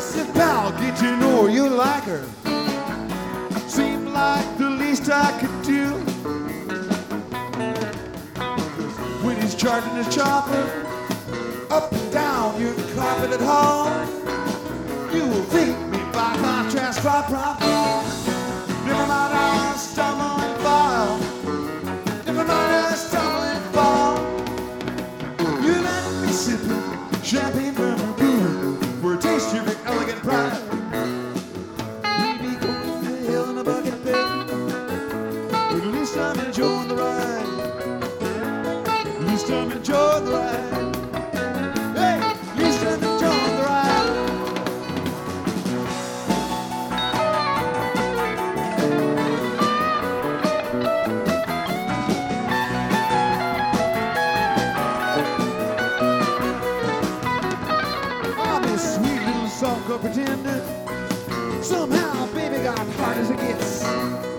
Said, pal, get to know you like her. Seemed like the least I could do. When he's charging his chopper, up and down your carpeted hall, you will think me by contrast, far proper. Never mind, I stumble the ride. Least I'm enjoying the ride. I'm the ride. This sweet little sucker pretender. Somehow, baby, got hard as it gets.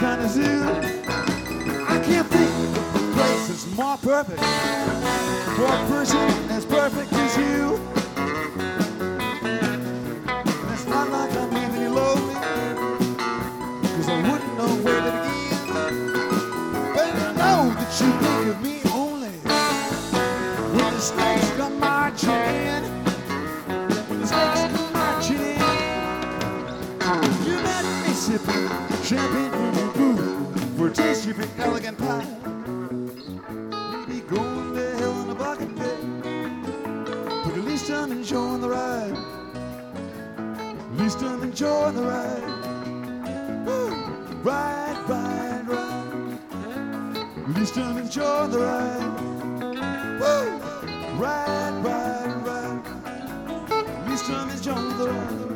Kind of zoo. I can't think of a place that's more perfect for a person as perfect as you. It's not like I'm leaving you lonely, cause I wouldn't know where to begin. But I know that you think of me only when the snakes come marching in. When the snakes come marching in. You me champagne for a taste of your elegant pie. Maybe going to hell in a bucket, babe. But at least I'm enjoying the ride. At least I'm enjoying the ride. Woo! Ride, ride, ride. At least I'm enjoying the ride. Woo! Ride, ride, ride. At least I'm enjoying the ride.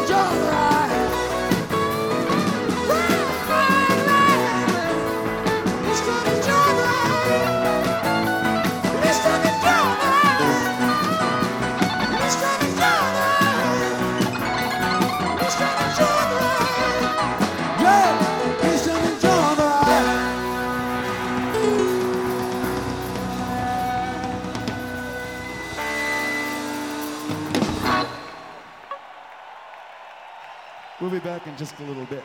We'll be back in just a little bit.